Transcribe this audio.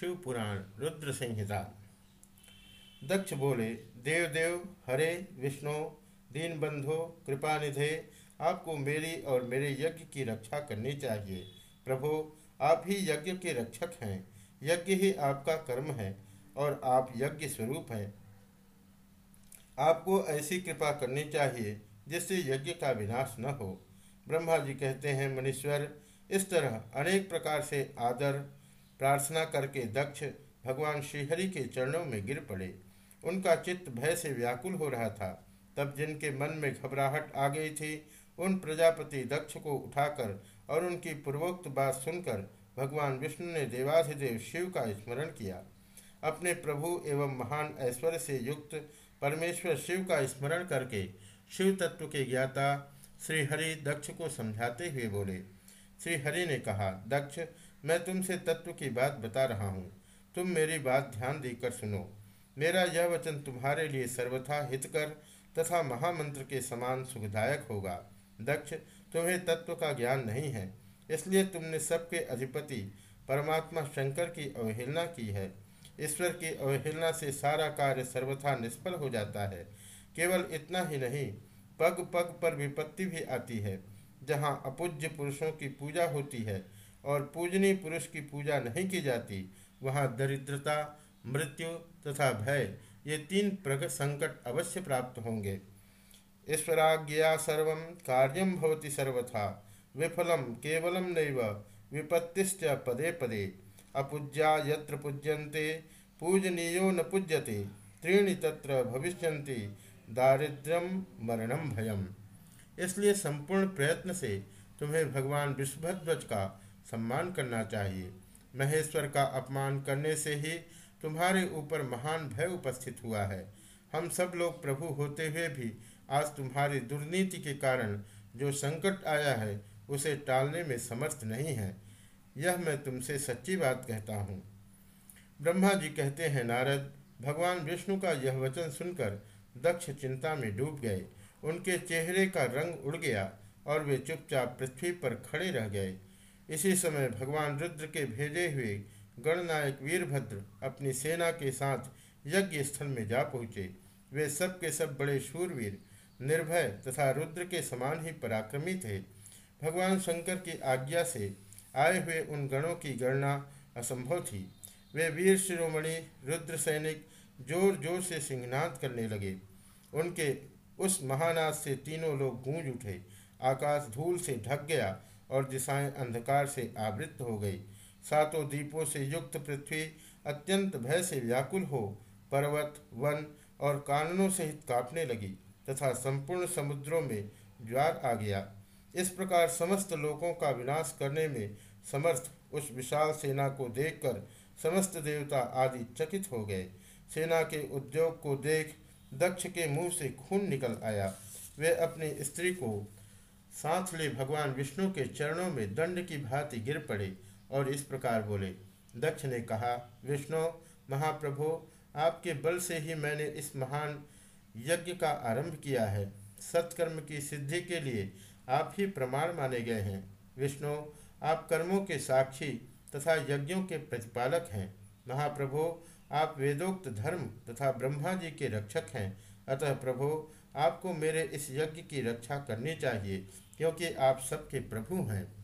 शिव पुराण रुद्र संहिता दक्ष बोले देव देव हरे, विष्णु दीन बंधो कृपा निधे आपको मेरी और मेरे यज्ञ की रक्षा करनी चाहिए। प्रभु, आप ही यज्ञ के रक्षक हैं। यज्ञ ही आपका कर्म है और आप यज्ञ स्वरूप हैं। आपको ऐसी कृपा करनी चाहिए जिससे यज्ञ का विनाश न हो। ब्रह्मा जी कहते हैं, मनीश्वर, इस तरह अनेक प्रकार से आदर प्रार्थना करके दक्ष भगवान श्रीहरि के चरणों में गिर पड़े। उनका चित्त भय से व्याकुल हो रहा था। तब जिनके मन में घबराहट आ गई थी, उन प्रजापति दक्ष को उठाकर और उनकी पूर्वोक्त बात सुनकर भगवान विष्णु ने देवाधिदेव शिव का स्मरण किया। अपने प्रभु एवं महान ऐश्वर्य से युक्त परमेश्वर शिव का स्मरण करके शिव तत्व के ज्ञाता श्रीहरि दक्ष को समझाते हुए बोले। श्रीहरि ने कहा, दक्ष मैं तुमसे तत्व की बात बता रहा हूँ। तुम मेरी बात ध्यान देकर सुनो। मेरा यह वचन तुम्हारे लिए सर्वथा हितकर तथा महामंत्र के समान सुखदायक होगा। दक्ष, तुम्हें तत्व का ज्ञान नहीं है, इसलिए तुमने सबके अधिपति परमात्मा शंकर की अवहेलना की है। ईश्वर की अवहेलना से सारा कार्य सर्वथा निष्फल हो जाता है। केवल इतना ही नहीं पग पग पर विपत्ति भी आती है, जहाँ अपूज्य पुरुषों की पूजा होती है और पूजनीय पुरुष की पूजा नहीं की जाती, वहाँ दरिद्रता, मृत्यु तथा भय, ये तीन प्रगत संकट अवश्य प्राप्त होंगे। ईश्वराज्ञा सर्व कार्यम भवति सर्वथा विफलम केवलम नैव, विपत्तिश्च पदे पदे। अपूज्या यत्र पूज्यन्ते, पूजनीयो न पूज्यते, त्रीणि तत्र भविष्यन्ति दारिद्र्यम मरणम भयम। इसलिए संपूर्ण प्रयत्न से तुम्हें भगवान विश्वध्वज का सम्मान करना चाहिए। महेश्वर का अपमान करने से ही तुम्हारे ऊपर महान भय उपस्थित हुआ है। हम सब लोग प्रभु होते हुए भी आज तुम्हारी दुर्नीति के कारण जो संकट आया है, उसे टालने में समर्थ नहीं है। यह मैं तुमसे सच्ची बात कहता हूँ। ब्रह्मा जी कहते हैं, नारद, भगवान विष्णु का यह वचन सुनकर दक्ष चिंता में डूब गए। उनके चेहरे का रंग उड़ गया और वे चुपचाप पृथ्वी पर खड़े रह गए। इसी समय भगवान रुद्र के भेजे हुए गणनायक वीरभद्र अपनी सेना के साथ यज्ञ स्थल में जा पहुँचे। वे सब के सब बड़े शूरवीर, निर्भय तथा रुद्र के समान ही पराक्रमी थे। भगवान शंकर की आज्ञा से आए हुए उन गणों की गणना असंभव थी। वे वीर शिरोमणि, रुद्र सैनिक ज़ोर ज़ोर से सिंहनाद करने लगे। उनके उस महानाद से तीनों लोग गूंज उठे। आकाश धूल से ढक गया और दिशाएँ अंधकार से आवृत हो गई। सातों दीपों से युक्त पृथ्वी अत्यंत भय से व्याकुल हो, पर्वत, वन और काननों सहित कांपने लगी तथा संपूर्ण समुद्रों में ज्वार आ गया। इस प्रकार समस्त लोगों का विनाश करने में समर्थ उस विशाल सेना को देखकर समस्त देवता आदि चकित हो गए। सेना के उद्योग को देख दक्ष के मुँह से खून निकल आया। वे अपनी स्त्री को साथ ले भगवान विष्णु के चरणों में दंड की भांति गिर पड़े और इस प्रकार बोले दक्ष ने कहा, विष्णु, महाप्रभु, आपके बल से ही मैंने इस महान यज्ञ का आरंभ किया है। सत्कर्म की सिद्धि के लिए आप ही प्रमाण माने गए हैं। विष्णु, आप कर्मों के साक्षी तथा यज्ञों के प्रतिपालक हैं। महाप्रभु, आप वेदोक्त धर्म तथा ब्रह्मा जी के रक्षक हैं। अतः प्रभु आपको मेरे इस यज्ञ की रक्षा करनी चाहिए क्योंकि आप सबके प्रभु हैं।